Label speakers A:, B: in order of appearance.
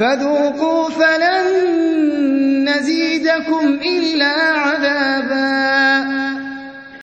A: فذوقوا فلن نزيدكم إلا